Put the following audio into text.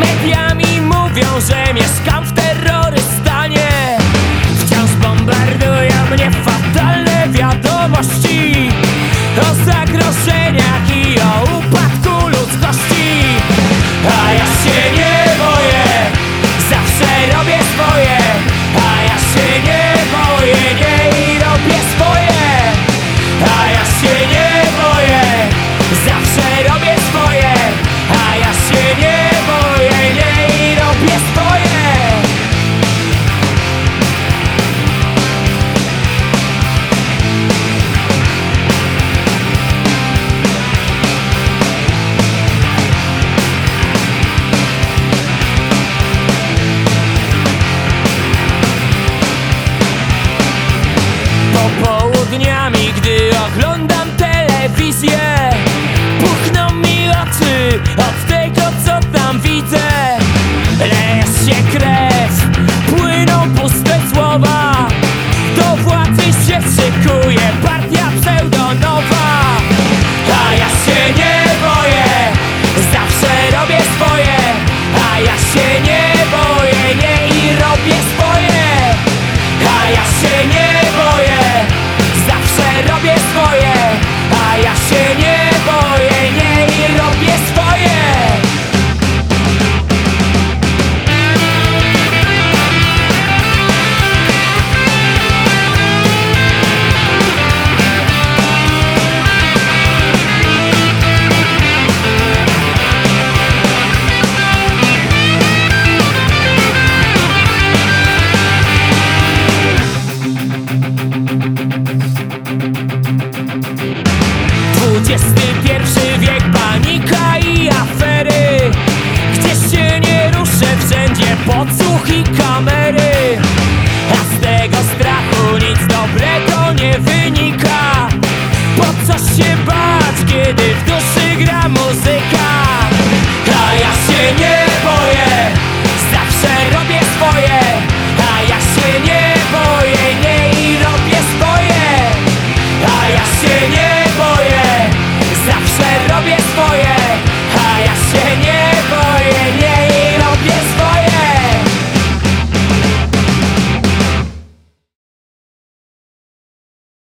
Media mi mówią, że mieszkam w terrorystanie. Wciąż bombardują mnie fatalne wiadomości. O zagrożeniach dniami, gdy oglądam telewizję. Puchną mi oczy od tego, co tam widzę. Leje się krew, Pierwszy wiek, panika i afery. Gdzieś się nie ruszę, wszędzie podsłuch i kamery. A z tego strachu nic dobrego nie wynika. Po co się bać, kiedy w duszy gra muzyka? A ja się nie